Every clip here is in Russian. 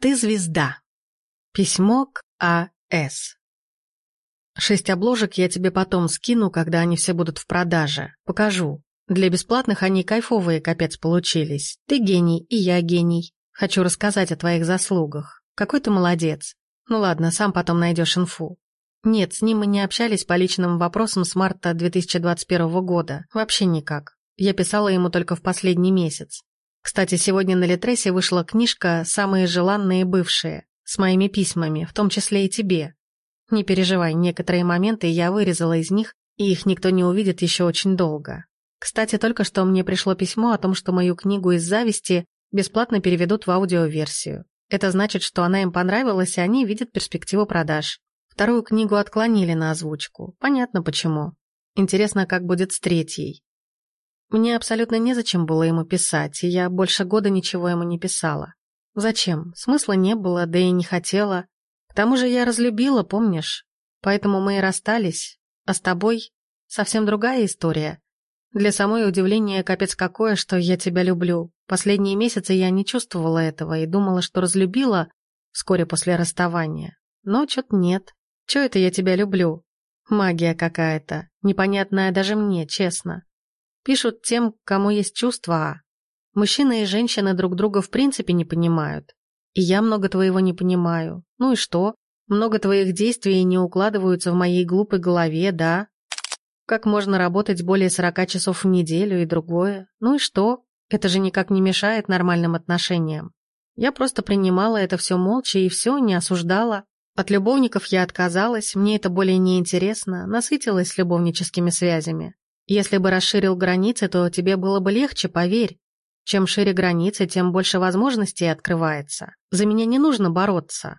Ты звезда. Письмо к А.С. Шесть обложек я тебе потом скину, когда они все будут в продаже. Покажу. Для бесплатных они кайфовые капец получились. Ты гений, и я гений. Хочу рассказать о твоих заслугах. Какой ты молодец. Ну ладно, сам потом найдешь инфу. Нет, с ним мы не общались по личным вопросам с марта 2021 года. Вообще никак. Я писала ему только в последний месяц. Кстати, сегодня на Литресе вышла книжка «Самые желанные бывшие» с моими письмами, в том числе и тебе. Не переживай, некоторые моменты я вырезала из них, и их никто не увидит еще очень долго. Кстати, только что мне пришло письмо о том, что мою книгу из зависти бесплатно переведут в аудиоверсию. Это значит, что она им понравилась, и они видят перспективу продаж. Вторую книгу отклонили на озвучку. Понятно почему. Интересно, как будет с третьей. Мне абсолютно незачем было ему писать, и я больше года ничего ему не писала. Зачем? Смысла не было, да и не хотела. К тому же я разлюбила, помнишь? Поэтому мы и расстались. А с тобой совсем другая история. Для самой удивления капец какое, что я тебя люблю. Последние месяцы я не чувствовала этого и думала, что разлюбила вскоре после расставания. Но чё-то нет. Чё это я тебя люблю? Магия какая-то, непонятная даже мне, честно. Пишут тем, кому есть чувства, а мужчины и женщины друг друга в принципе не понимают. И я много твоего не понимаю. Ну и что? Много твоих действий не укладываются в моей глупой голове, да? Как можно работать более 40 часов в неделю и другое? Ну и что? Это же никак не мешает нормальным отношениям. Я просто принимала это все молча и все, не осуждала. От любовников я отказалась, мне это более не интересно, насытилась любовническими связями. Если бы расширил границы, то тебе было бы легче, поверь. Чем шире границы, тем больше возможностей открывается. За меня не нужно бороться.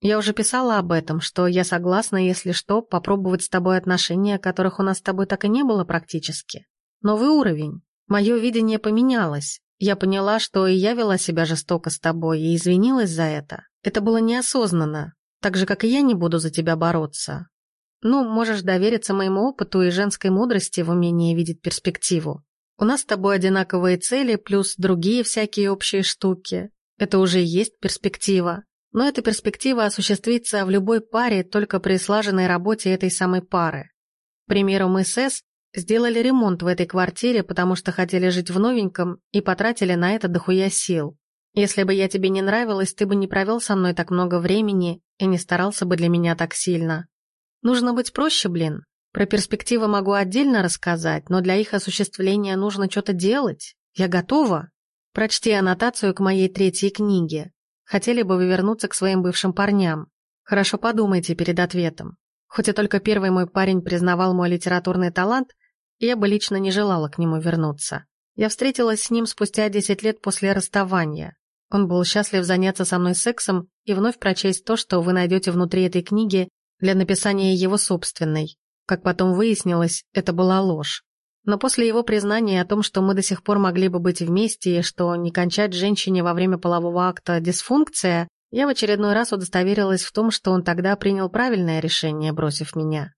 Я уже писала об этом, что я согласна, если что, попробовать с тобой отношения, которых у нас с тобой так и не было практически. Новый уровень. Мое видение поменялось. Я поняла, что и я вела себя жестоко с тобой и извинилась за это. Это было неосознанно, так же, как и я не буду за тебя бороться. Ну, можешь довериться моему опыту и женской мудрости в умении видеть перспективу. У нас с тобой одинаковые цели, плюс другие всякие общие штуки. Это уже и есть перспектива. Но эта перспектива осуществится в любой паре только при слаженной работе этой самой пары. К примеру, мы с Эс сделали ремонт в этой квартире, потому что хотели жить в новеньком и потратили на это дохуя сил. Если бы я тебе не нравилась, ты бы не провел со мной так много времени и не старался бы для меня так сильно. Нужно быть проще, блин. Про перспективы могу отдельно рассказать, но для их осуществления нужно что-то делать. Я готова. Прочти аннотацию к моей третьей книге. Хотели бы вы вернуться к своим бывшим парням? Хорошо подумайте перед ответом. Хоть и только первый мой парень признавал мой литературный талант, я бы лично не желала к нему вернуться. Я встретилась с ним спустя 10 лет после расставания. Он был счастлив заняться со мной сексом и вновь прочесть то, что вы найдете внутри этой книги для написания его собственной. Как потом выяснилось, это была ложь. Но после его признания о том, что мы до сих пор могли бы быть вместе и что не кончать женщине во время полового акта дисфункция, я в очередной раз удостоверилась в том, что он тогда принял правильное решение, бросив меня.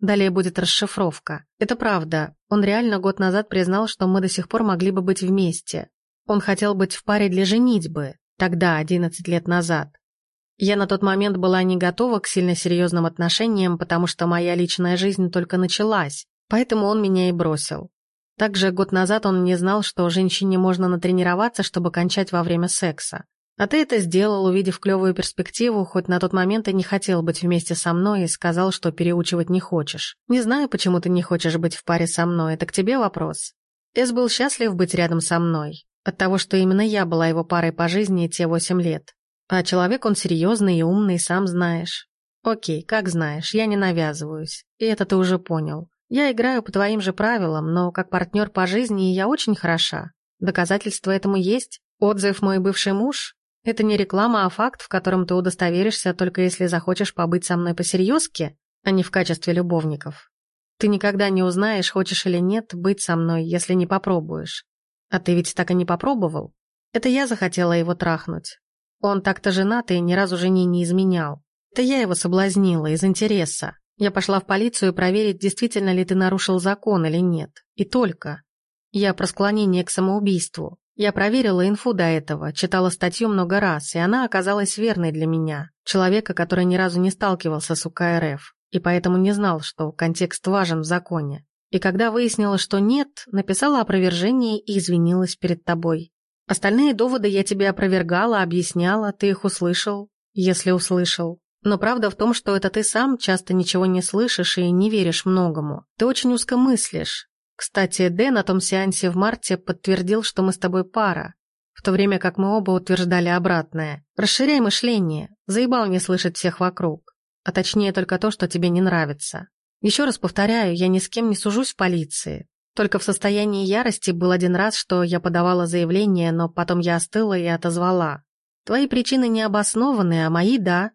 Далее будет расшифровка. Это правда. Он реально год назад признал, что мы до сих пор могли бы быть вместе. Он хотел быть в паре для женитьбы. Тогда, 11 лет назад. Я на тот момент была не готова к сильно серьезным отношениям, потому что моя личная жизнь только началась, поэтому он меня и бросил. Также год назад он не знал, что женщине можно натренироваться, чтобы кончать во время секса. А ты это сделал, увидев клевую перспективу, хоть на тот момент и не хотел быть вместе со мной и сказал, что переучивать не хочешь. Не знаю, почему ты не хочешь быть в паре со мной, это к тебе вопрос. Эс был счастлив быть рядом со мной. От того, что именно я была его парой по жизни те восемь лет. А человек он серьезный и умный, сам знаешь. Окей, как знаешь, я не навязываюсь. И это ты уже понял. Я играю по твоим же правилам, но как партнер по жизни я очень хороша. Доказательства этому есть. Отзыв «Мой бывший муж» — это не реклама, а факт, в котором ты удостоверишься, только если захочешь побыть со мной по-серьезки, а не в качестве любовников. Ты никогда не узнаешь, хочешь или нет, быть со мной, если не попробуешь. А ты ведь так и не попробовал. Это я захотела его трахнуть, он так-то женат и ни разу жене не изменял. Это я его соблазнила из интереса. Я пошла в полицию проверить, действительно ли ты нарушил закон или нет. И только. Я про склонение к самоубийству. Я проверила инфу до этого, читала статью много раз, и она оказалась верной для меня, человека, который ни разу не сталкивался с УК РФ, и поэтому не знал, что контекст важен в законе. И когда выяснила, что нет, написала опровержение и извинилась перед тобой. Остальные доводы я тебе опровергала, объясняла, ты их услышал, если услышал. Но правда в том, что это ты сам часто ничего не слышишь и не веришь многому. Ты очень узко мыслишь, кстати, Дэн на том сеансе в марте подтвердил, что мы с тобой пара, в то время как мы оба утверждали обратное. Расширяй мышление, заебал не слышать всех вокруг, а точнее только то, что тебе не нравится. Еще раз повторяю, я ни с кем не сужусь в полиции. Только в состоянии ярости был один раз, что я подавала заявление, но потом я остыла и отозвала. Твои причины не обоснованы, а мои – да.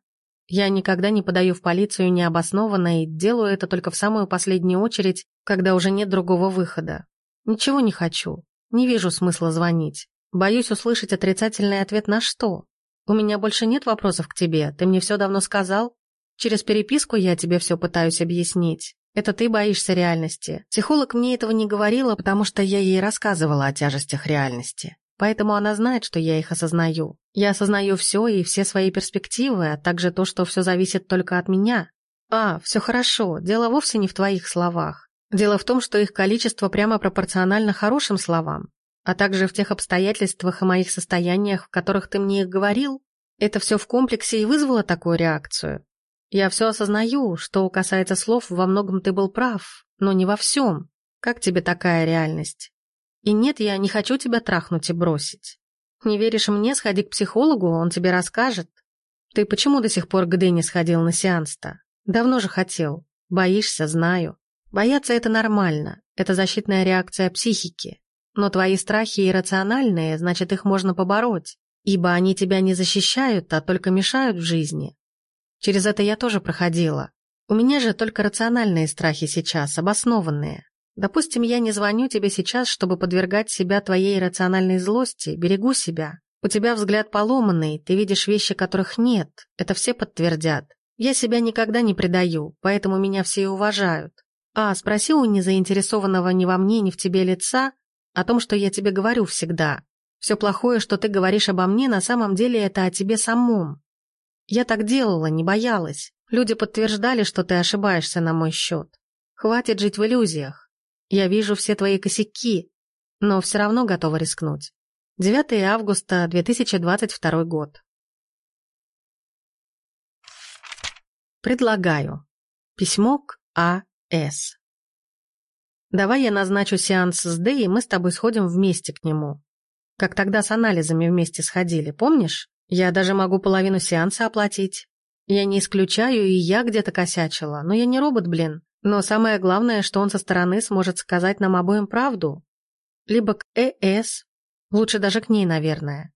Я никогда не подаю в полицию необоснованно и делаю это только в самую последнюю очередь, когда уже нет другого выхода. Ничего не хочу. Не вижу смысла звонить. Боюсь услышать отрицательный ответ на что. У меня больше нет вопросов к тебе. Ты мне все давно сказал? Через переписку я тебе все пытаюсь объяснить. Это ты боишься реальности. Психолог мне этого не говорила, потому что я ей рассказывала о тяжестях реальности. Поэтому она знает, что я их осознаю. Я осознаю все и все свои перспективы, а также то, что все зависит только от меня. А, все хорошо, дело вовсе не в твоих словах. Дело в том, что их количество прямо пропорционально хорошим словам, а также в тех обстоятельствах и моих состояниях, в которых ты мне их говорил. Это все в комплексе и вызвало такую реакцию. Я все осознаю, что касается слов, во многом ты был прав, но не во всем. Как тебе такая реальность? И нет, я не хочу тебя трахнуть и бросить. Не веришь мне, сходи к психологу, он тебе расскажет. Ты почему до сих пор к Дэне сходил на сеанс-то? Давно же хотел. Боишься, знаю. Бояться это нормально, это защитная реакция психики. Но твои страхи иррациональные, значит, их можно побороть, ибо они тебя не защищают, а только мешают в жизни. Через это я тоже проходила. У меня же только рациональные страхи сейчас, обоснованные. Допустим, я не звоню тебе сейчас, чтобы подвергать себя твоей рациональной злости, берегу себя. У тебя взгляд поломанный, ты видишь вещи, которых нет. Это все подтвердят. Я себя никогда не предаю, поэтому меня все и уважают. А, спроси у незаинтересованного ни во мне, ни в тебе лица о том, что я тебе говорю всегда. Все плохое, что ты говоришь обо мне, на самом деле это о тебе самом. Я так делала, не боялась. Люди подтверждали, что ты ошибаешься на мой счет. Хватит жить в иллюзиях. Я вижу все твои косяки, но все равно готова рискнуть. 9 августа 2022 год. Предлагаю. Письмо к А.С. Давай я назначу сеанс с Д, и мы с тобой сходим вместе к нему. Как тогда с анализами вместе сходили, помнишь? Я даже могу половину сеанса оплатить. Я не исключаю, и я где-то косячила, но я не робот, блин. Но самое главное, что он со стороны сможет сказать нам обоим правду. Либо к ЭС, лучше даже к ней, наверное.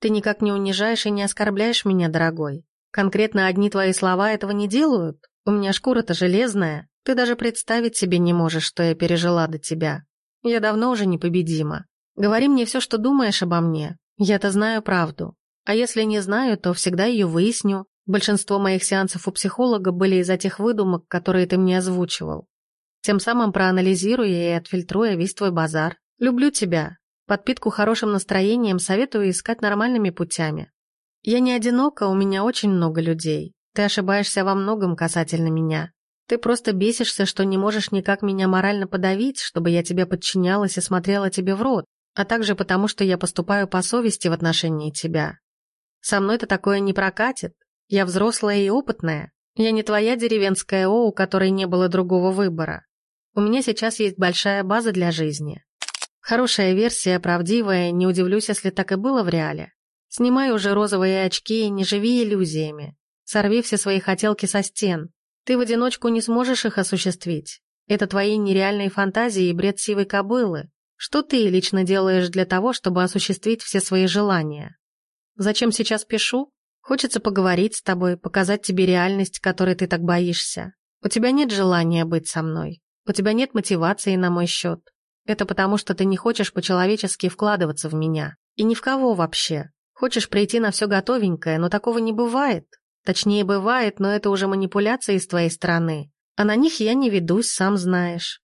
Ты никак не унижаешь и не оскорбляешь меня, дорогой. Конкретно одни твои слова этого не делают. У меня шкура-то железная. Ты даже представить себе не можешь, что я пережила до тебя. Я давно уже непобедима. Говори мне все, что думаешь обо мне. Я-то знаю правду. А если не знаю, то всегда ее выясню, Большинство моих сеансов у психолога были из-за тех выдумок, которые ты мне озвучивал. Тем самым проанализируя и отфильтруя весь твой базар. Люблю тебя. Подпитку хорошим настроением советую искать нормальными путями. Я не одинока, у меня очень много людей. Ты ошибаешься во многом касательно меня. Ты просто бесишься, что не можешь никак меня морально подавить, чтобы я тебе подчинялась и смотрела тебе в рот, а также потому, что я поступаю по совести в отношении тебя. Со мной-то такое не прокатит, я взрослая и опытная. Я не твоя деревенская О, у которой не было другого выбора. У меня сейчас есть большая база для жизни. Хорошая версия, правдивая, не удивлюсь, если так и было в реале. Снимай уже розовые очки и не живи иллюзиями. Сорви все свои хотелки со стен. Ты в одиночку не сможешь их осуществить. Это твои нереальные фантазии и бред сивой кобылы. Что ты лично делаешь для того, чтобы осуществить все свои желания? Зачем сейчас пишу? Хочется поговорить с тобой, показать тебе реальность, которой ты так боишься. У тебя нет желания быть со мной. У тебя нет мотивации на мой счет. Это потому, что ты не хочешь по-человечески вкладываться в меня. И ни в кого вообще. Хочешь прийти на все готовенькое, но такого не бывает. Точнее, бывает, но это уже манипуляции с твоей стороны. А на них я не ведусь, сам знаешь.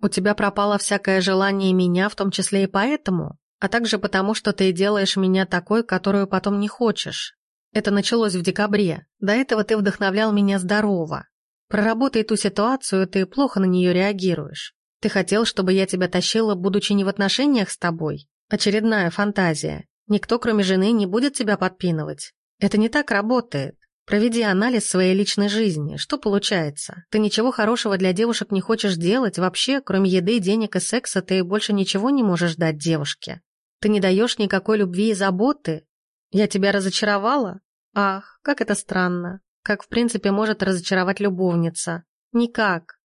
У тебя пропало всякое желание меня, в том числе и поэтому. А также потому, что ты делаешь меня такой, которую потом не хочешь. Это началось в декабре. До этого ты вдохновлял меня здорово. Проработай ту ситуацию, ты плохо на нее реагируешь. Ты хотел, чтобы я тебя тащила, будучи не в отношениях с тобой? Очередная фантазия. Никто, кроме жены, не будет тебя подпинывать. Это не так работает. Проведи анализ своей личной жизни. Что получается? Ты ничего хорошего для девушек не хочешь делать? Вообще, кроме еды, денег и секса, ты больше ничего не можешь дать девушке? Ты не даешь никакой любви и заботы? Я тебя разочаровала? Ах, как это странно. Как, в принципе, может разочаровать любовница? Никак.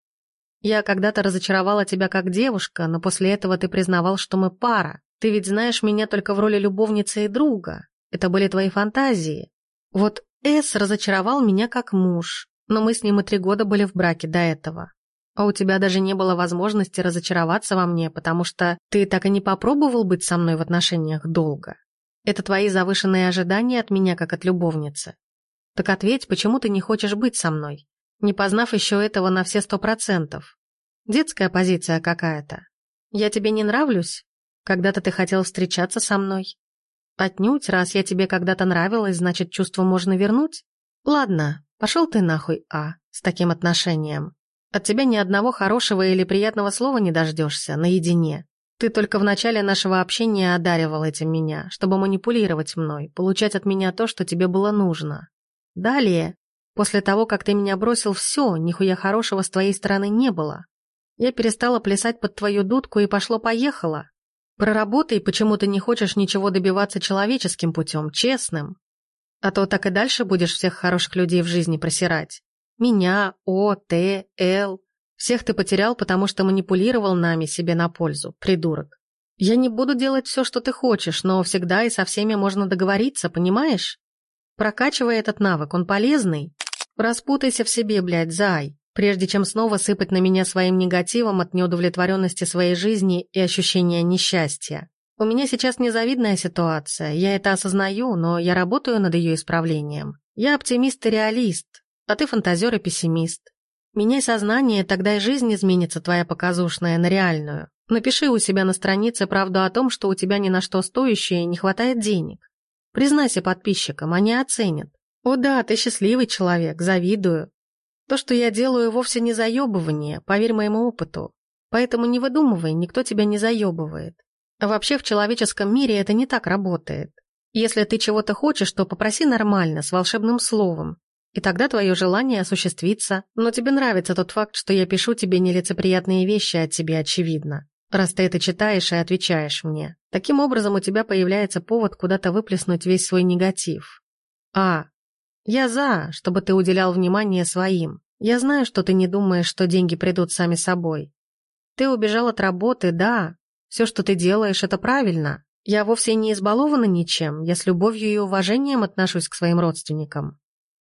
Я когда-то разочаровала тебя как девушка, но после этого ты признавал, что мы пара. Ты ведь знаешь меня только в роли любовницы и друга. Это были твои фантазии. Вот Эс разочаровал меня как муж, но мы с ним и три года были в браке до этого. А у тебя даже не было возможности разочароваться во мне, потому что ты так и не попробовал быть со мной в отношениях долго. Это твои завышенные ожидания от меня, как от любовницы. Так ответь, почему ты не хочешь быть со мной? не познав еще этого на все сто процентов. Детская позиция какая-то. Я тебе не нравлюсь? Когда-то ты хотел встречаться со мной? Отнюдь, раз я тебе когда-то нравилась, значит, чувство можно вернуть? Ладно, пошел ты нахуй, А, с таким отношением. От тебя ни одного хорошего или приятного слова не дождешься, наедине. Ты только в начале нашего общения одаривал этим меня, чтобы манипулировать мной, получать от меня то, что тебе было нужно. Далее После того, как ты меня бросил, все, нихуя хорошего с твоей стороны не было. Я перестала плясать под твою дудку и пошло-поехало. Проработай, почему ты не хочешь ничего добиваться человеческим путем, честным. А то так и дальше будешь всех хороших людей в жизни просирать. Меня, О, Т, Л. Всех ты потерял, потому что манипулировал нами себе на пользу, придурок. Я не буду делать все, что ты хочешь, но всегда и со всеми можно договориться, понимаешь? Прокачивай этот навык, он полезный. Распутайся в себе, блядь, зай, прежде чем снова сыпать на меня своим негативом от неудовлетворенности своей жизни и ощущения несчастья. У меня сейчас незавидная ситуация, я это осознаю, но я работаю над ее исправлением. Я оптимист и реалист, а ты фантазер и пессимист. Меняй сознание, тогда и жизнь изменится твоя показушная на реальную. Напиши у себя на странице правду о том, что у тебя ни на что стоящее не хватает денег. Признайся подписчикам, они оценят. «О да, ты счастливый человек, завидую. То, что я делаю, вовсе не заебывание, поверь моему опыту. Поэтому не выдумывай, никто тебя не заебывает. Вообще в человеческом мире это не так работает. Если ты чего-то хочешь, то попроси нормально, с волшебным словом. И тогда твое желание осуществится. Но тебе нравится тот факт, что я пишу тебе нелицеприятные вещи от тебя, очевидно. Раз ты это читаешь и отвечаешь мне. Таким образом у тебя появляется повод куда-то выплеснуть весь свой негатив. А. Я за, чтобы ты уделял внимание своим. Я знаю, что ты не думаешь, что деньги придут сами собой. Ты убежал от работы, да. Все, что ты делаешь, это правильно. Я вовсе не избалована ничем, я с любовью и уважением отношусь к своим родственникам.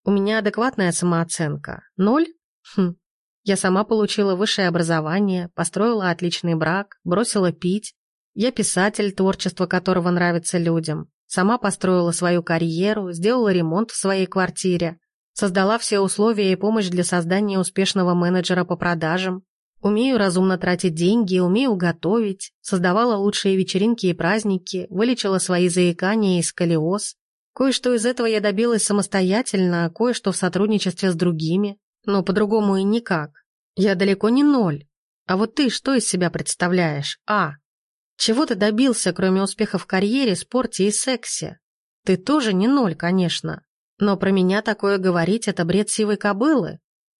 У меня адекватная самооценка. Ноль? Хм. Я сама получила высшее образование, построила отличный брак, бросила пить. Я писатель, творчество которого нравится людям. Сама построила свою карьеру, сделала ремонт в своей квартире, создала все условия и помощь для создания успешного менеджера по продажам. Умею разумно тратить деньги, умею готовить, создавала лучшие вечеринки и праздники, вылечила свои заикания и сколиоз. Кое-что из этого я добилась самостоятельно, а кое-что в сотрудничестве с другими. Но по-другому и никак. Я далеко не ноль. А вот ты что из себя представляешь? А. Чего ты добился, кроме успеха в карьере, спорте и сексе? Ты тоже не ноль, конечно. Но про меня такое говорить – это бред сивой кобылы.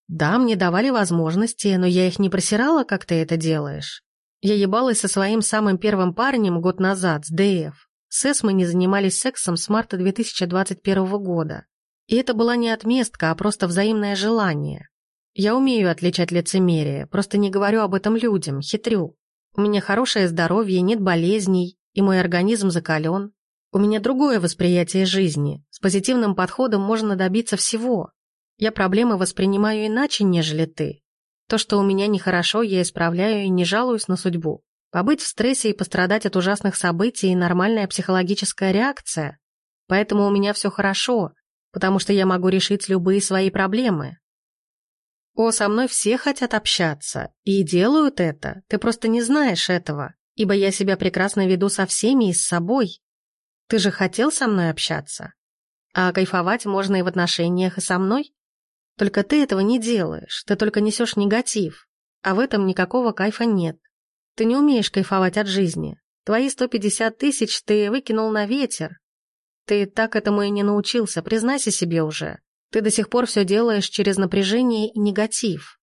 Да, мне давали возможности, но я их не просирала, как ты это делаешь. Я ебалась со своим самым первым парнем год назад, с ДФ. С Эс мы не занимались сексом с марта 2021 года. И это была не отместка, а просто взаимное желание. Я умею отличать лицемерие, просто не говорю об этом людям, хитрю. У меня хорошее здоровье, нет болезней, и мой организм закален. У меня другое восприятие жизни. С позитивным подходом можно добиться всего. Я проблемы воспринимаю иначе, нежели ты. То, что у меня нехорошо, я исправляю и не жалуюсь на судьбу. Побыть в стрессе и пострадать от ужасных событий – нормальная психологическая реакция. Поэтому у меня все хорошо, потому что я могу решить любые свои проблемы. О, со мной все хотят общаться. И делают это. Ты просто не знаешь этого. ибо я себя прекрасно веду со всеми и с собой. Ты же хотел со мной общаться? А кайфовать можно и в отношениях, и со мной? Только ты этого не делаешь, ты только несешь негатив, а в этом никакого кайфа нет. Ты не умеешь кайфовать от жизни. Твои 150 тысяч ты выкинул на ветер. Ты так этому и не научился, признайся себе уже. Ты до сих пор все делаешь через напряжение и негатив.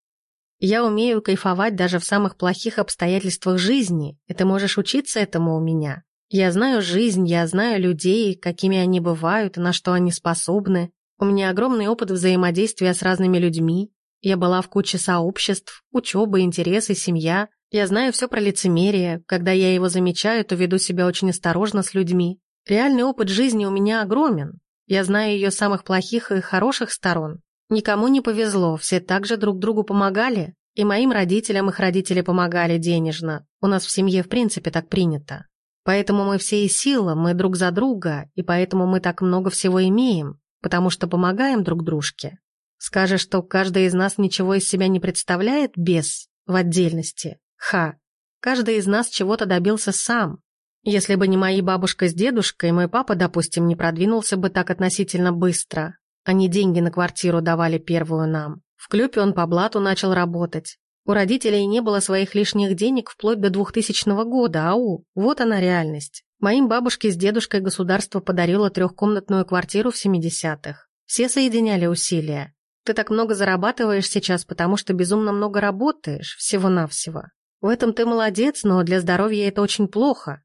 Я умею кайфовать даже в самых плохих обстоятельствах жизни, и ты можешь учиться этому у меня. Я знаю жизнь, я знаю людей, какими они бывают на что они способны. У меня огромный опыт взаимодействия с разными людьми. Я была в куче сообществ, учеба, интересы, семья. Я знаю все про лицемерие. Когда я его замечаю, то веду себя очень осторожно с людьми. Реальный опыт жизни у меня огромен. Я знаю ее самых плохих и хороших сторон. Никому не повезло, все также друг другу помогали. И моим родителям их родители помогали денежно. У нас в семье в принципе так принято. Поэтому мы все и сила, мы друг за друга, и поэтому мы так много всего имеем, потому что помогаем друг дружке. Скажешь, что каждый из нас ничего из себя не представляет без, в отдельности. Ха. Каждый из нас чего-то добился сам. Если бы не мои бабушка с дедушкой, мой папа, допустим, не продвинулся бы так относительно быстро. Они деньги на квартиру давали первую нам. В клюпе он по блату начал работать. У родителей не было своих лишних денег вплоть до 2000 года, ау, вот она реальность. Моим бабушке с дедушкой государство подарило трехкомнатную квартиру в 70-х. Все соединяли усилия. Ты так много зарабатываешь сейчас, потому что безумно много работаешь, всего-навсего. В этом ты молодец, но для здоровья это очень плохо.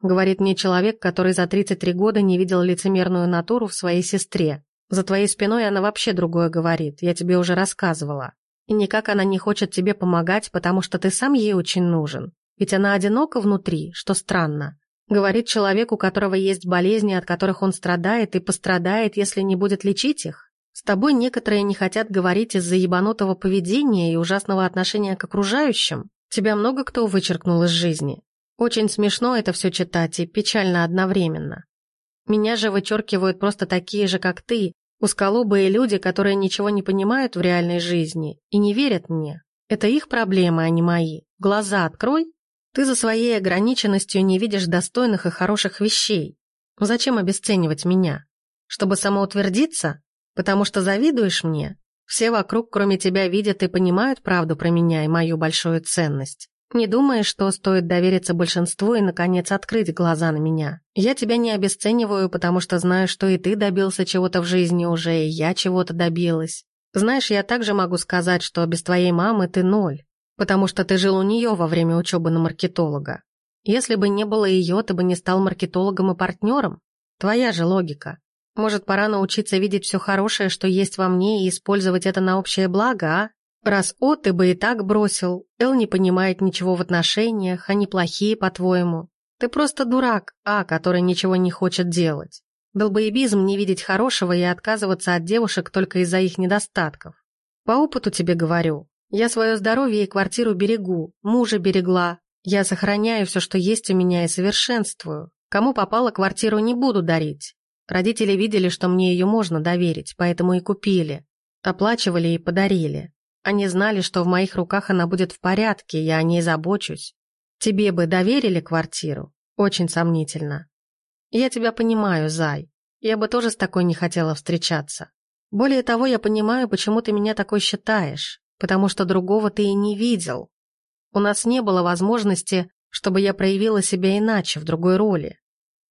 Говорит мне человек, который за 33 года не видел лицемерную натуру в своей сестре. За твоей спиной она вообще другое говорит, я тебе уже рассказывала. И никак она не хочет тебе помогать, потому что ты сам ей очень нужен. Ведь она одинока внутри, что странно. Говорит человек, у которого есть болезни, от которых он страдает и пострадает, если не будет лечить их. С тобой некоторые не хотят говорить из-за ебанутого поведения и ужасного отношения к окружающим. Тебя много кто вычеркнул из жизни. Очень смешно это все читать и печально одновременно. Меня же вычеркивают просто такие же, как ты, Усколобые люди, которые ничего не понимают в реальной жизни и не верят мне. Это их проблемы, а не мои. Глаза открой. Ты за своей ограниченностью не видишь достойных и хороших вещей. Зачем обесценивать меня? Чтобы самоутвердиться? Потому что завидуешь мне? Все вокруг, кроме тебя, видят и понимают правду про меня и мою большую ценность. Не думаешь, что стоит довериться большинству и, наконец, открыть глаза на меня? Я тебя не обесцениваю, потому что знаю, что и ты добился чего-то в жизни уже, и я чего-то добилась. Знаешь, я также могу сказать, что без твоей мамы ты ноль, потому что ты жил у нее во время учебы на маркетолога. Если бы не было ее, ты бы не стал маркетологом и партнером. Твоя же логика. Может, пора научиться видеть все хорошее, что есть во мне, и использовать это на общее благо, а? Раз О ты бы и так бросил, Эл не понимает ничего в отношениях, они плохие, по-твоему. Ты просто дурак, А, который ничего не хочет делать. Долбоебизм не видеть хорошего и отказываться от девушек только из-за их недостатков. По опыту тебе говорю. Я свое здоровье и квартиру берегу, мужа берегла. Я сохраняю все, что есть у меня и совершенствую. Кому попало, квартиру не буду дарить. Родители видели, что мне ее можно доверить, поэтому и купили. Оплачивали и подарили. Они знали, что в моих руках она будет в порядке, я о ней забочусь. Тебе бы доверили квартиру? Очень сомнительно. Я тебя понимаю, Зай. Я бы тоже с такой не хотела встречаться. Более того, я понимаю, почему ты меня такой считаешь, потому что другого ты и не видел. У нас не было возможности, чтобы я проявила себя иначе, в другой роли.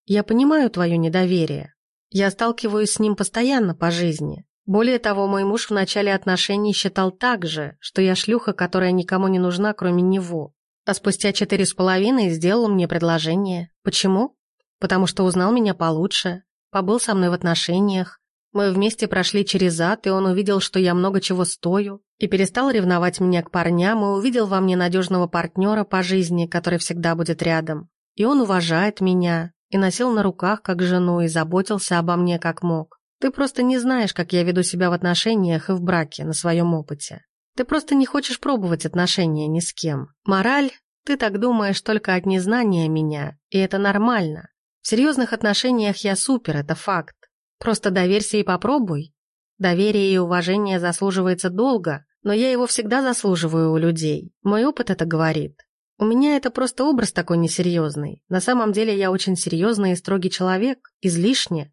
Я понимаю твое недоверие. Я сталкиваюсь с ним постоянно по жизни. Более того, мой муж в начале отношений считал так же, что я шлюха, которая никому не нужна, кроме него. А спустя четыре с половиной сделал мне предложение. Почему? Потому что узнал меня получше, побыл со мной в отношениях. Мы вместе прошли через ад, и он увидел, что я много чего стою, и перестал ревновать меня к парням, и увидел во мне надежного партнера по жизни, который всегда будет рядом. И он уважает меня, и носил на руках как жену, и заботился обо мне как мог. Ты просто не знаешь, как я веду себя в отношениях и в браке, на своем опыте. Ты просто не хочешь пробовать отношения ни с кем. Мораль, ты так думаешь только от незнания меня, и это нормально. В серьезных отношениях я супер, это факт. Просто доверься и попробуй. Доверие и уважение заслуживается долго, но я его всегда заслуживаю у людей. Мой опыт это говорит. У меня это просто образ такой несерьезный. На самом деле я очень серьезный и строгий человек, излишне.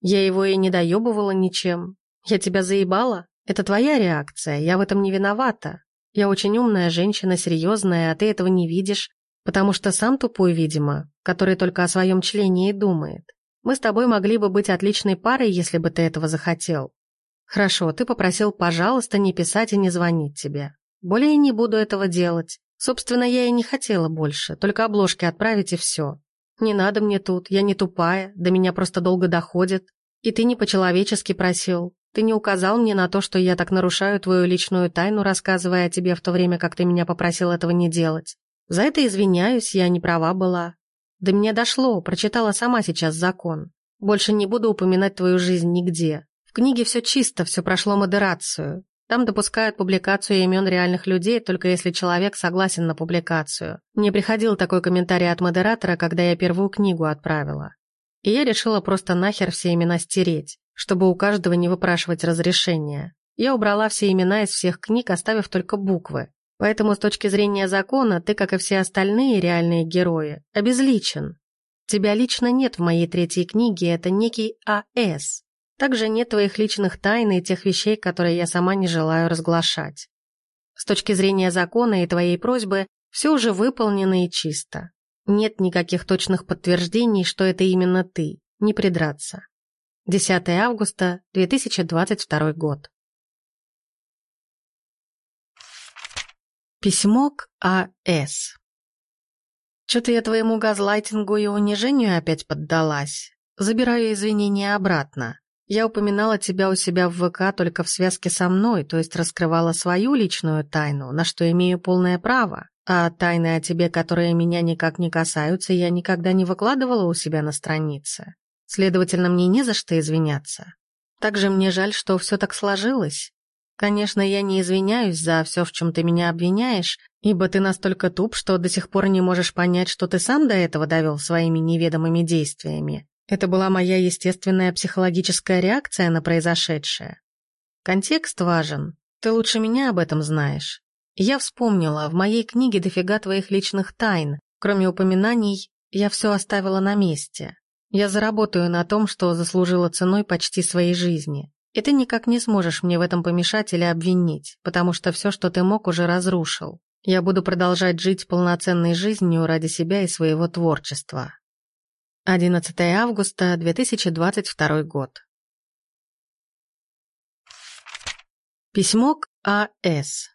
Я его и не доебывала ничем. Я тебя заебала? Это твоя реакция, я в этом не виновата. Я очень умная женщина, серьезная, а ты этого не видишь, потому что сам тупой, видимо, который только о своем члене и думает. Мы с тобой могли бы быть отличной парой, если бы ты этого захотел. Хорошо, ты попросил, пожалуйста, не писать и не звонить тебе. Более не буду этого делать. Собственно, я и не хотела больше, только обложки отправить и все. Не надо мне тут, я не тупая, до меня просто долго доходит. И ты не по-человечески просил. Ты не указал мне на то, что я так нарушаю твою личную тайну, рассказывая о тебе в то время, как ты меня попросил этого не делать. За это извиняюсь, я не права была. До меня дошло, прочитала сама сейчас закон. Больше не буду упоминать твою жизнь нигде. В книге все чисто, все прошло модерацию. Там допускают публикацию имен реальных людей, только если человек согласен на публикацию. Мне приходил такой комментарий от модератора, когда я первую книгу отправила. И я решила просто нахер все имена стереть, чтобы у каждого не выпрашивать разрешения. Я убрала все имена из всех книг, оставив только буквы. Поэтому с точки зрения закона ты, как и все остальные реальные герои, обезличен. Тебя лично нет в моей третьей книге, это некий А.С. Также нет твоих личных тайн и тех вещей, которые я сама не желаю разглашать. С точки зрения закона и твоей просьбы, все уже выполнено и чисто. Нет никаких точных подтверждений, что это именно ты, не придраться. 10 августа 2022 год. Письмо к А.С. Что-то я твоему газлайтингу и унижению опять поддалась. Забираю извинения обратно. Я упоминала тебя у себя в ВК только в связке со мной, то есть раскрывала свою личную тайну, на что имею полное право. А тайны о тебе, которые меня никак не касаются, я никогда не выкладывала у себя на странице. Следовательно, мне не за что извиняться. Также мне жаль, что все так сложилось. Конечно, я не извиняюсь за все, в чем ты меня обвиняешь, ибо ты настолько туп, что до сих пор не можешь понять, что ты сам до этого довел своими неведомыми действиями. Это была моя естественная психологическая реакция на произошедшее. Контекст важен. Ты лучше меня об этом знаешь. Я вспомнила, в моей книге дофига твоих личных тайн. Кроме упоминаний, я все оставила на месте. Я заработаю на том, что заслужила ценой почти своей жизни. И ты никак не сможешь мне в этом помешать или обвинить, потому что все, что ты мог, уже разрушил. Я буду продолжать жить полноценной жизнью ради себя и своего творчества. 11 августа 2022 год. Письмо к А.С.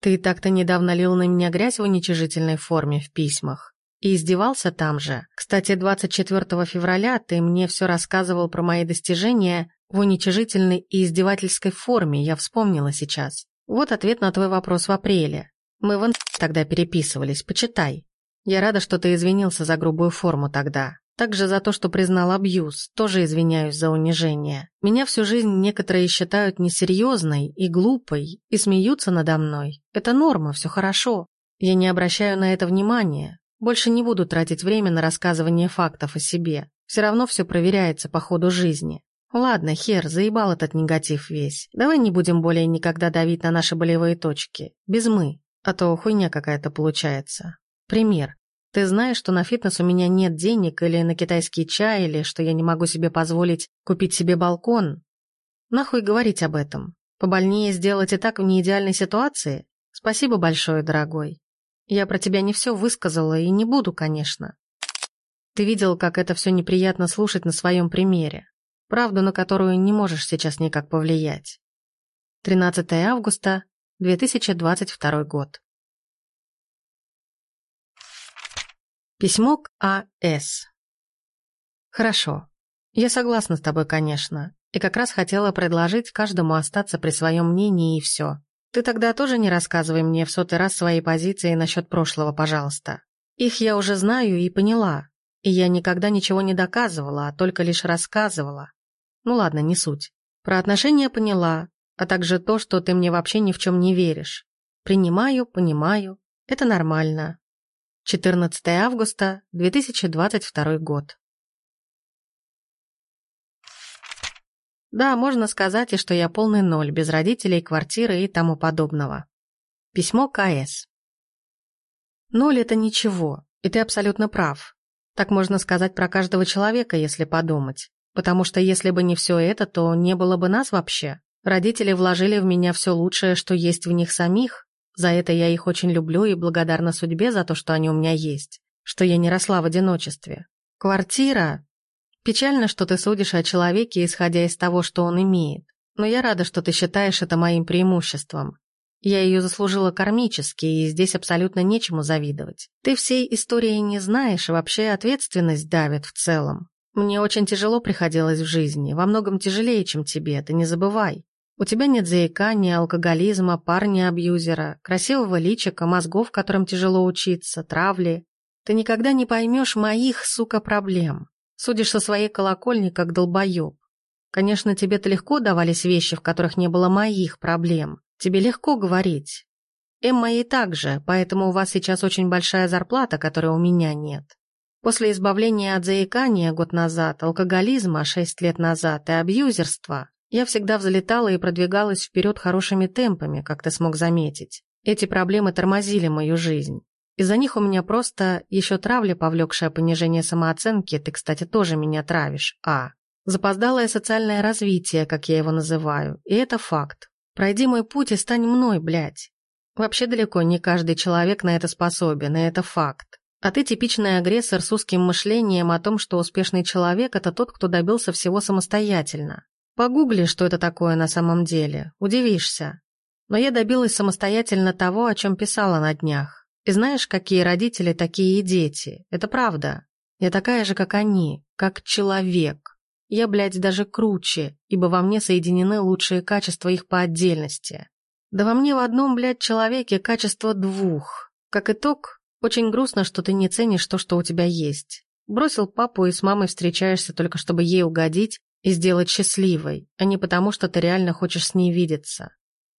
Ты так-то недавно лил на меня грязь в уничижительной форме в письмах. И издевался там же. Кстати, 24 февраля ты мне все рассказывал про мои достижения в уничижительной и издевательской форме, я вспомнила сейчас. Вот ответ на твой вопрос в апреле. Мы в тогда переписывались, почитай. Я рада, что ты извинился за грубую форму тогда. Также за то, что признал абьюз, тоже извиняюсь за унижение. Меня всю жизнь некоторые считают несерьезной и глупой и смеются надо мной. Это норма, все хорошо. Я не обращаю на это внимания. Больше не буду тратить время на рассказывание фактов о себе. Все равно все проверяется по ходу жизни. Ладно, хер, заебал этот негатив весь. Давай не будем более никогда давить на наши болевые точки. Без «мы». А то хуйня какая-то получается. Пример. Ты знаешь, что на фитнес у меня нет денег или на китайский чай, или что я не могу себе позволить купить себе балкон? Нахуй говорить об этом? Побольнее сделать и так в неидеальной ситуации? Спасибо большое, дорогой. Я про тебя не все высказала и не буду, конечно. Ты видел, как это все неприятно слушать на своем примере правду на которую не можешь сейчас никак повлиять. 13 августа 2022 год. Письмо к А.С. Хорошо. Я согласна с тобой, конечно, и как раз хотела предложить каждому остаться при своем мнении и все. Ты тогда тоже не рассказывай мне в сотый раз свои позиции насчет прошлого, пожалуйста. Их я уже знаю и поняла, и я никогда ничего не доказывала, а только лишь рассказывала. Ну ладно, не суть. Про отношения поняла, а также то, что ты мне вообще ни в чем не веришь. Принимаю, понимаю. Это нормально. 14 августа 2022 год. Да, можно сказать и что я полный ноль, без родителей, квартиры и тому подобного. Письмо КС. Ноль – это ничего, и ты абсолютно прав. Так можно сказать про каждого человека, если подумать. Потому что если бы не все это, то не было бы нас вообще. Родители вложили в меня все лучшее, что есть в них самих. За это я их очень люблю и благодарна судьбе за то, что они у меня есть. Что я не росла в одиночестве. Квартира. Печально, что ты судишь о человеке, исходя из того, что он имеет. Но я рада, что ты считаешь это моим преимуществом. Я ее заслужила кармически, и здесь абсолютно нечему завидовать. Ты всей истории не знаешь, и вообще ответственность давит в целом. Мне очень тяжело приходилось в жизни, во многом тяжелее, чем тебе, ты не забывай. У тебя нет заикания, алкоголизма, парня-абьюзера, красивого личика, мозгов, которым тяжело учиться, травли. Ты никогда не поймешь моих, сука, проблем. Судишь со своей колокольни, как долбоеб. Конечно, тебе-то легко давались вещи, в которых не было моих проблем. Тебе легко говорить. Эмма и так же, поэтому у вас сейчас очень большая зарплата, которой у меня нет. После избавления от заикания год назад, алкоголизма шесть лет назад и абьюзерства, я всегда взлетала и продвигалась вперед хорошими темпами, как ты смог заметить. Эти проблемы тормозили мою жизнь. Из-за них у меня просто еще травля, повлекшая понижение самооценки, ты, кстати, тоже меня травишь, а. Запоздалое социальное развитие, как я его называю, и это факт. Пройди мой путь и стань мной, блядь. Вообще далеко не каждый человек на это способен, и это факт. А ты типичный агрессор с узким мышлением о том, что успешный человек – это тот, кто добился всего самостоятельно. Погугли, что это такое на самом деле, удивишься. Но я добилась самостоятельно того, о чем писала на днях. И знаешь, какие родители, такие и дети. Это правда. Я такая же, как они, как человек. Я, блядь, даже круче, ибо во мне соединены лучшие качества их по отдельности. Да во мне в одном, блядь, человеке качество двух. Как итог, очень грустно, что ты не ценишь то, что у тебя есть. Бросил папу и с мамой встречаешься только чтобы ей угодить и сделать счастливой, а не потому, что ты реально хочешь с ней видеться.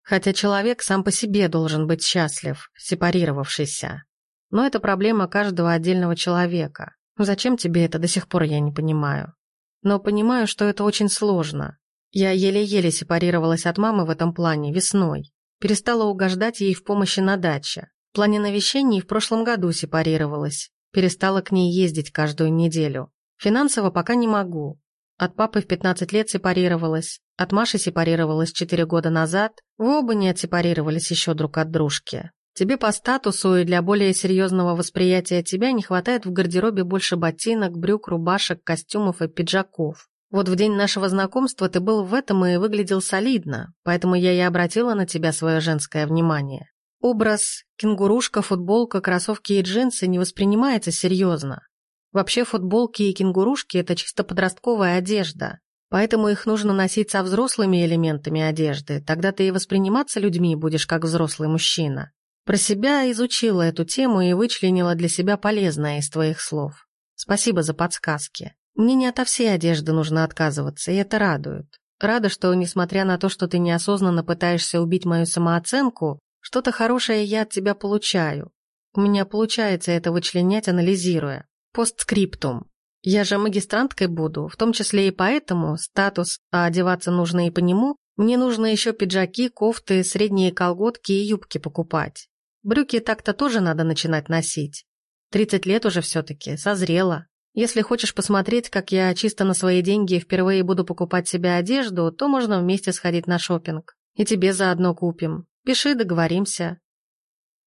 Хотя человек сам по себе должен быть счастлив, сепарировавшийся. Но это проблема каждого отдельного человека. Зачем тебе это до сих пор я не понимаю но понимаю, что это очень сложно. Я еле-еле сепарировалась от мамы в этом плане весной. Перестала угождать ей в помощи на даче. В плане навещений в прошлом году сепарировалась. Перестала к ней ездить каждую неделю. Финансово пока не могу. От папы в 15 лет сепарировалась, от Маши сепарировалась 4 года назад, в оба не отсепарировались еще друг от дружки. Тебе по статусу и для более серьезного восприятия тебя не хватает в гардеробе больше ботинок, брюк, рубашек, костюмов и пиджаков. Вот в день нашего знакомства ты был в этом и выглядел солидно, поэтому я и обратила на тебя свое женское внимание. Образ кенгурушка, футболка, кроссовки и джинсы не воспринимается серьезно. Вообще футболки и кенгурушки – это чисто подростковая одежда, поэтому их нужно носить со взрослыми элементами одежды, тогда ты и восприниматься людьми будешь как взрослый мужчина. Про себя изучила эту тему и вычленила для себя полезное из твоих слов. Спасибо за подсказки. Мне не ото всей одежды нужно отказываться, и это радует. Рада, что, несмотря на то, что ты неосознанно пытаешься убить мою самооценку, что-то хорошее я от тебя получаю. У меня получается это вычленять, анализируя. Постскриптум. Я же магистранткой буду, в том числе и поэтому статус, а одеваться нужно и по нему, мне нужно еще пиджаки, кофты, средние колготки и юбки покупать. Брюки так-то тоже надо начинать носить. Тридцать лет уже все-таки, созрела. Если хочешь посмотреть, как я чисто на свои деньги впервые буду покупать себе одежду, то можно вместе сходить на шопинг. И тебе заодно купим. Пиши, договоримся.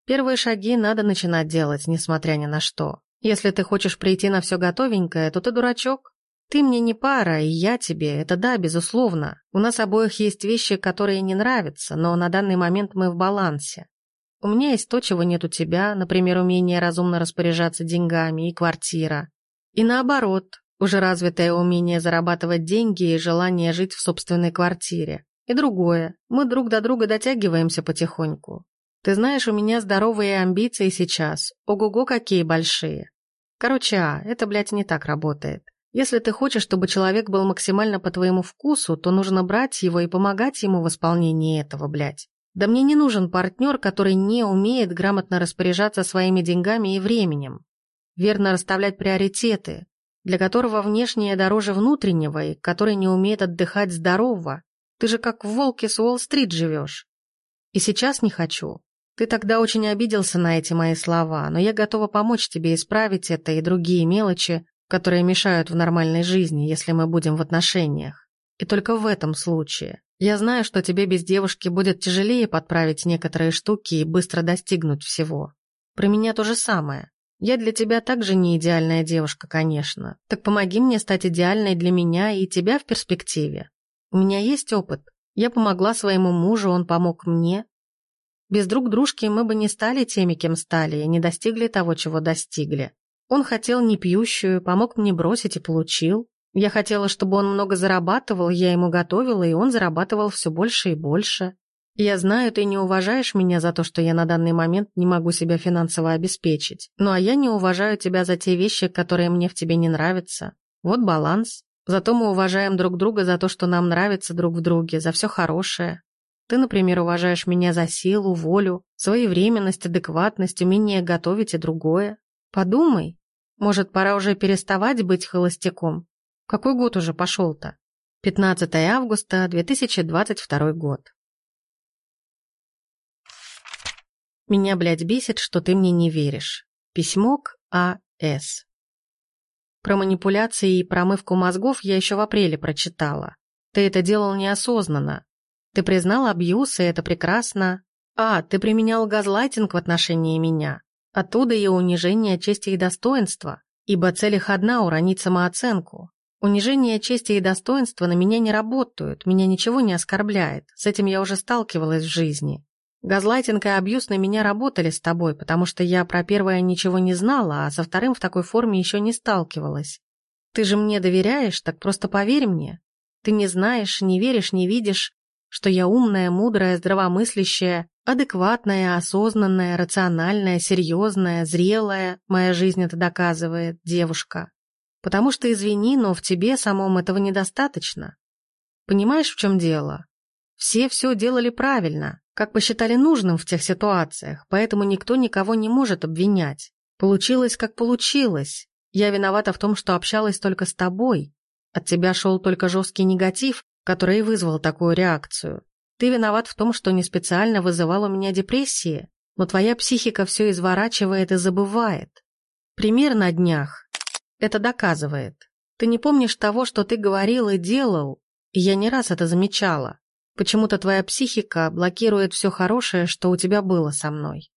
Первые шаги надо начинать делать, несмотря ни на что. Если ты хочешь прийти на все готовенькое, то ты дурачок. Ты мне не пара, и я тебе, это да, безусловно. У нас обоих есть вещи, которые не нравятся, но на данный момент мы в балансе. У меня есть то, чего нет у тебя, например, умение разумно распоряжаться деньгами и квартира. И наоборот, уже развитое умение зарабатывать деньги и желание жить в собственной квартире. И другое, мы друг до друга дотягиваемся потихоньку. Ты знаешь, у меня здоровые амбиции сейчас, ого-го какие большие. Короче, а, это, блядь, не так работает. Если ты хочешь, чтобы человек был максимально по твоему вкусу, то нужно брать его и помогать ему в исполнении этого, блядь. Да мне не нужен партнер, который не умеет грамотно распоряжаться своими деньгами и временем, верно расставлять приоритеты, для которого внешнее дороже внутреннего и который не умеет отдыхать здорово. Ты же как в волке с Уолл-стрит живешь. И сейчас не хочу. Ты тогда очень обиделся на эти мои слова, но я готова помочь тебе исправить это и другие мелочи, которые мешают в нормальной жизни, если мы будем в отношениях. И только в этом случае. Я знаю, что тебе без девушки будет тяжелее подправить некоторые штуки и быстро достигнуть всего. Про меня то же самое. Я для тебя также не идеальная девушка, конечно. Так помоги мне стать идеальной для меня и тебя в перспективе. У меня есть опыт. Я помогла своему мужу, он помог мне. Без друг дружки мы бы не стали теми, кем стали, и не достигли того, чего достигли. Он хотел не пьющую, помог мне бросить и получил. Я хотела, чтобы он много зарабатывал, я ему готовила, и он зарабатывал все больше и больше. Я знаю, ты не уважаешь меня за то, что я на данный момент не могу себя финансово обеспечить. Ну а я не уважаю тебя за те вещи, которые мне в тебе не нравятся. Вот баланс. Зато мы уважаем друг друга за то, что нам нравится друг в друге, за все хорошее. Ты, например, уважаешь меня за силу, волю, своевременность, адекватность, умение готовить и другое. Подумай, может, пора уже переставать быть холостяком? Какой год уже пошел-то? 15 августа 2022 год. Меня, блядь, бесит, что ты мне не веришь. Письмо к А.С. Про манипуляции и промывку мозгов я еще в апреле прочитала. Ты это делал неосознанно. Ты признал абьюз, и это прекрасно. А, ты применял газлайтинг в отношении меня. Оттуда и унижение чести и достоинства, ибо цель их одна – уронить самооценку. Унижение чести и достоинства на меня не работают, меня ничего не оскорбляет, с этим я уже сталкивалась в жизни. Газлайтинг и абьюз на меня работали с тобой, потому что я про первое ничего не знала, а со вторым в такой форме еще не сталкивалась. Ты же мне доверяешь, так просто поверь мне. Ты не знаешь, не веришь, не видишь, что я умная, мудрая, здравомыслящая, адекватная, осознанная, рациональная, серьезная, зрелая, моя жизнь это доказывает, девушка. Потому что, извини, но в тебе самом этого недостаточно. Понимаешь, в чем дело? Все все делали правильно, как посчитали нужным в тех ситуациях, поэтому никто никого не может обвинять. Получилось, как получилось. Я виновата в том, что общалась только с тобой. От тебя шел только жесткий негатив, который вызвал такую реакцию. Ты виноват в том, что не специально вызывал у меня депрессии, но твоя психика все изворачивает и забывает. Пример на днях. Это доказывает. Ты не помнишь того, что ты говорил и делал, и я не раз это замечала. Почему-то твоя психика блокирует все хорошее, что у тебя было со мной.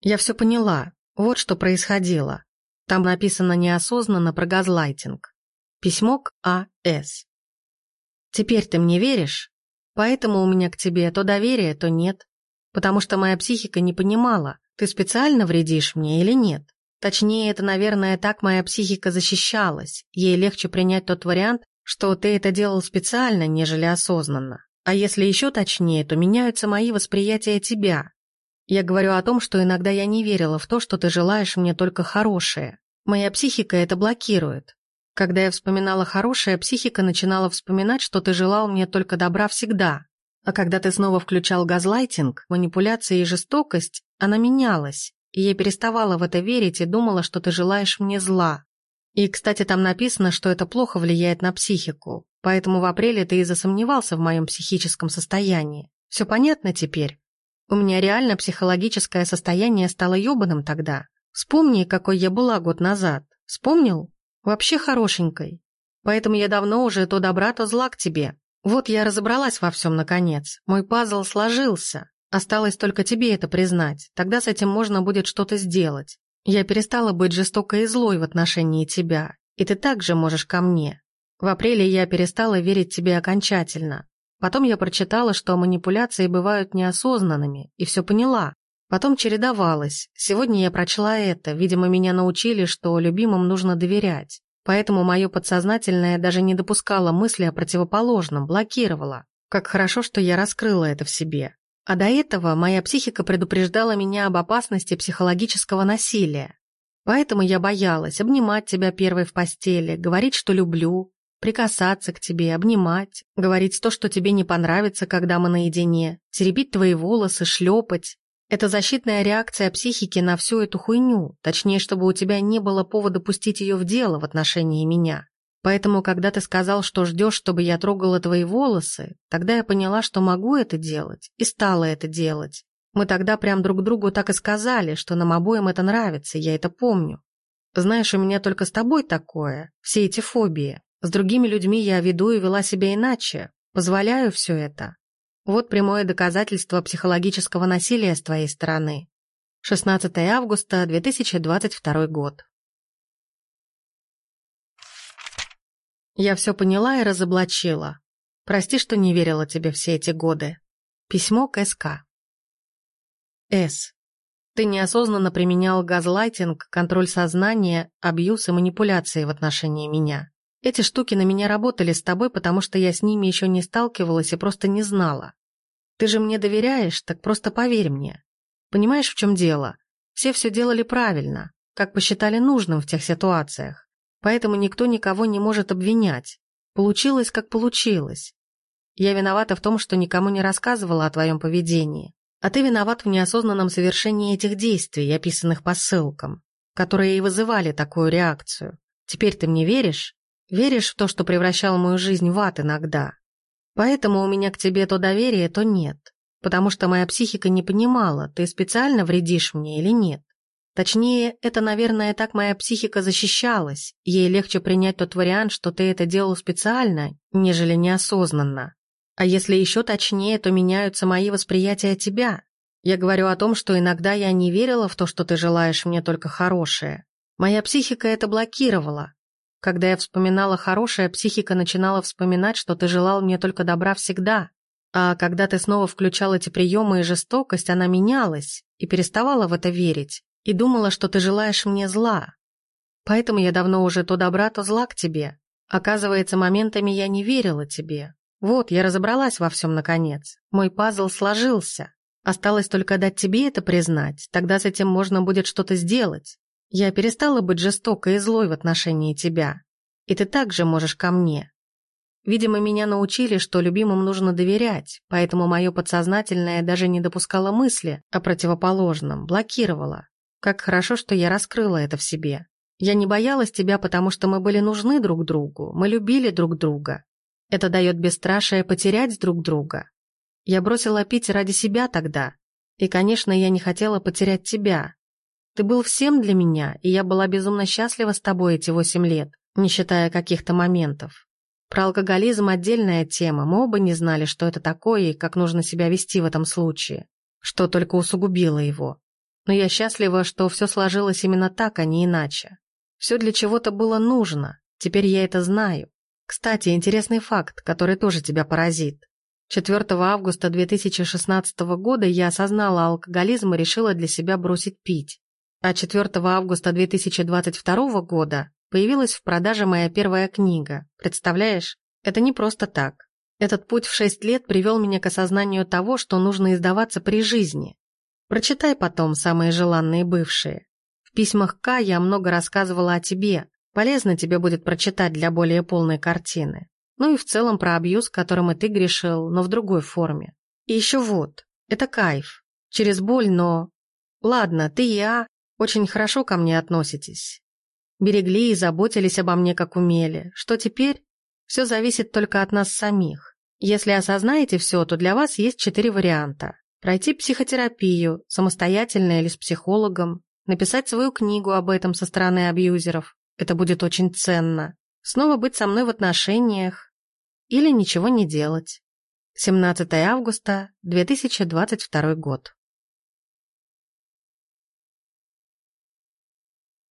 Я все поняла. Вот что происходило. Там написано неосознанно про газлайтинг. Письмо к А.С. Теперь ты мне веришь? Поэтому у меня к тебе то доверие, то нет. Потому что моя психика не понимала, ты специально вредишь мне или нет. Точнее, это, наверное, так моя психика защищалась. Ей легче принять тот вариант, что ты это делал специально, нежели осознанно. А если еще точнее, то меняются мои восприятия тебя. Я говорю о том, что иногда я не верила в то, что ты желаешь мне только хорошее. Моя психика это блокирует. Когда я вспоминала хорошее, психика начинала вспоминать, что ты желал мне только добра всегда. А когда ты снова включал газлайтинг, манипуляции и жестокость, она менялась, и я переставала в это верить и думала, что ты желаешь мне зла. И, кстати, там написано, что это плохо влияет на психику, поэтому в апреле ты и засомневался в моем психическом состоянии. Все понятно теперь? У меня реально психологическое состояние стало ёбаным тогда. Вспомни, какой я была год назад. Вспомнил? Вообще хорошенькой. Поэтому я давно уже то добра, то зла к тебе. Вот я разобралась во всем наконец. Мой пазл сложился. Осталось только тебе это признать. Тогда с этим можно будет что-то сделать. Я перестала быть жестокой и злой в отношении тебя, и ты также можешь ко мне. В апреле я перестала верить тебе окончательно. Потом я прочитала, что манипуляции бывают неосознанными, и все поняла. Потом чередовалась. Сегодня я прочла это, видимо, меня научили, что любимым нужно доверять. Поэтому мое подсознательное даже не допускало мысли о противоположном, блокировало. Как хорошо, что я раскрыла это в себе. А до этого моя психика предупреждала меня об опасности психологического насилия. Поэтому я боялась обнимать тебя первой в постели, говорить, что люблю, прикасаться к тебе, обнимать, говорить то, что тебе не понравится, когда мы наедине, теребить твои волосы, шлепать. Это защитная реакция психики на всю эту хуйню, точнее, чтобы у тебя не было повода пустить ее в дело в отношении меня. Поэтому, когда ты сказал, что ждешь, чтобы я трогала твои волосы, тогда я поняла, что могу это делать, и стала это делать. Мы тогда прям друг другу так и сказали, что нам обоим это нравится, я это помню. Знаешь, у меня только с тобой такое, все эти фобии. С другими людьми я веду и вела себя иначе, позволяю все это. Вот прямое доказательство психологического насилия с твоей стороны. 16 августа 2022 год. Я все поняла и разоблачила. Прости, что не верила тебе все эти годы. Письмо к СК. С. Ты неосознанно применял газлайтинг, контроль сознания, абьюз и манипуляции в отношении меня. Эти штуки на меня работали с тобой, потому что я с ними еще не сталкивалась и просто не знала. Ты же мне доверяешь, так просто поверь мне. Понимаешь, в чем дело? Все все делали правильно, как посчитали нужным в тех ситуациях. Поэтому никто никого не может обвинять. Получилось, как получилось. Я виновата в том, что никому не рассказывала о твоем поведении. А ты виноват в неосознанном совершении этих действий, описанных по ссылкам, которые и вызывали такую реакцию. Теперь ты мне веришь? Веришь в то, что превращал мою жизнь в ад иногда? Поэтому у меня к тебе то доверие, то нет. Потому что моя психика не понимала, ты специально вредишь мне или нет. Точнее, это, наверное, так моя психика защищалась. Ей легче принять тот вариант, что ты это делал специально, нежели неосознанно. А если еще точнее, то меняются мои восприятия тебя. Я говорю о том, что иногда я не верила в то, что ты желаешь мне только хорошее. Моя психика это блокировала. Когда я вспоминала хорошее, психика начинала вспоминать, что ты желал мне только добра всегда. А когда ты снова включал эти приемы и жестокость, она менялась и переставала в это верить и думала, что ты желаешь мне зла. Поэтому я давно уже то добра, то зла к тебе. Оказывается, моментами я не верила тебе. Вот, я разобралась во всем наконец. Мой пазл сложился. Осталось только дать тебе это признать, тогда с этим можно будет что-то сделать. Я перестала быть жестокой и злой в отношении тебя. И ты также можешь ко мне. Видимо, меня научили, что любимым нужно доверять, поэтому мое подсознательное даже не допускало мысли о противоположном, блокировало. Как хорошо, что я раскрыла это в себе. Я не боялась тебя, потому что мы были нужны друг другу, мы любили друг друга. Это дает бесстрашие потерять друг друга. Я бросила пить ради себя тогда. И, конечно, я не хотела потерять тебя. Ты был всем для меня, и я была безумно счастлива с тобой эти восемь лет, не считая каких-то моментов. Про алкоголизм отдельная тема, мы оба не знали, что это такое и как нужно себя вести в этом случае, что только усугубило его. Но я счастлива, что все сложилось именно так, а не иначе. Все для чего-то было нужно, теперь я это знаю. Кстати, интересный факт, который тоже тебя поразит. 4 августа 2016 года я осознала алкоголизм и решила для себя бросить пить. А 4 августа 2022 года появилась в продаже моя первая книга. Представляешь? Это не просто так. Этот путь в 6 лет привел меня к осознанию того, что нужно издаваться при жизни, Прочитай потом самые желанные бывшие. В письмах К я много рассказывала о тебе. Полезно тебе будет прочитать для более полной картины. Ну и в целом про абьюз, которым и ты грешил, но в другой форме. И еще вот, это кайф. Через боль, но... Ладно, ты и я очень хорошо ко мне относитесь. Берегли и заботились обо мне, как умели. Что теперь? Все зависит только от нас самих. Если осознаете все, то для вас есть четыре варианта. Пройти психотерапию, самостоятельно или с психологом, написать свою книгу об этом со стороны абьюзеров. Это будет очень ценно. Снова быть со мной в отношениях. Или ничего не делать. 17 августа 2022 год.